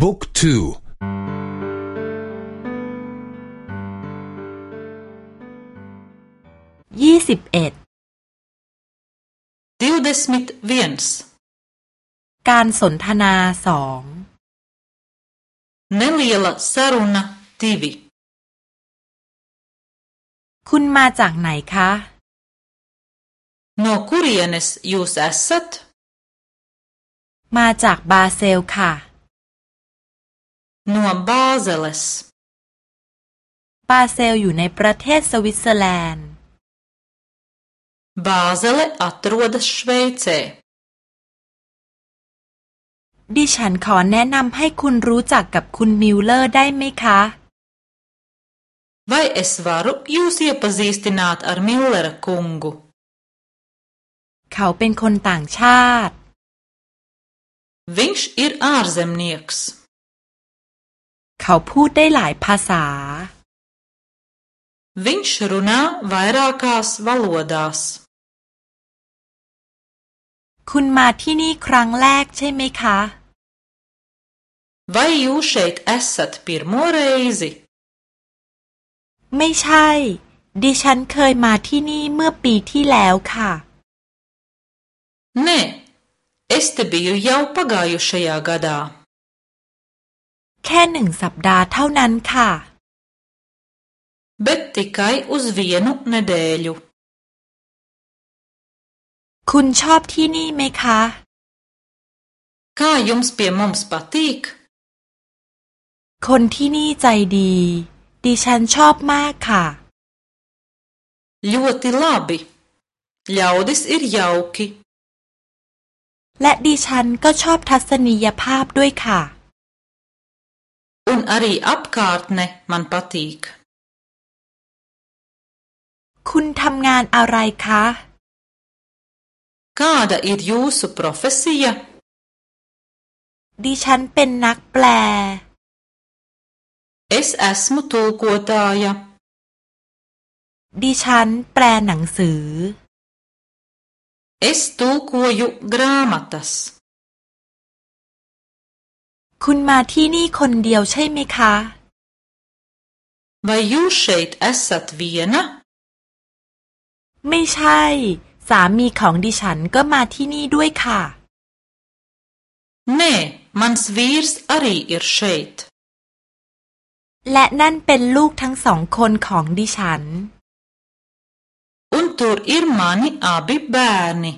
บุ๊กทูยี่สิบเอ็ดดิวเดสมิทเวียนส์การสนทนาสอง Neliela saruna divi คุณมาจากไหนคะ No kurienes jūs esat? มาจากบาเซลค่ะ No Bāzeles บาเซลอยู่ในประเทศสวิตเซอร์แลนด์ Bāzele atrodas Šveicē ดิฉันขอแนะนำให้คุณรู้จักกับคุณมิลเลอร์ได้ไหมคะ Vai es varu jūs iepazīstināt ar Millera kungu? เขาเป็นคนต่างชาติ Viņš ir ārzemnieks. เขาพูดได้หลายภาษา Viņš runā vairākās valodās. คุณมาที่นี่ครั้งแรกใช่ไหมคะ Vai jūs šeit esat pirmo reizi? ไม่ใช่ ดิฉันเคยมาที่นี่เมื่อปีที่แล้วค่ะ Nē, es te biju jau pagājušajā gadā. แค่หนึ่งสัปดาห์เท่านั้นค่ะ Bet tikai uz vienu nedēļu. คุณชอบที่นี่ไหมคะ Kā jums pie mums patīk? คนที่นี่ใจดี ดิฉันชอบมากค่ะ Ļoti labi. Ļaudis ir jauki. และดิฉันก็ชอบทัศนียภาพด้วยค่ะ Un arī apkārtne man patīk. คุณทำงานอะไรคะ Kāda ir jūsu profesija? ดิฉันเป็นนักแปล Es esmu tulkotāja. ดิฉันแปลหนังสือ Es tulkoju grāmatas. คุณมาที่นี่คนเดียวใช่ไหมคะ Vai jūs šeit esat viena? ไม่ใช่ สามีของดิฉันก็มาที่นี่ด้วยค่ะ Nē, mans vīrs arī ir šeit. และนั่นเป็นลูกทั้งสองคนของดิฉัน Un tur ir mani abi bērni.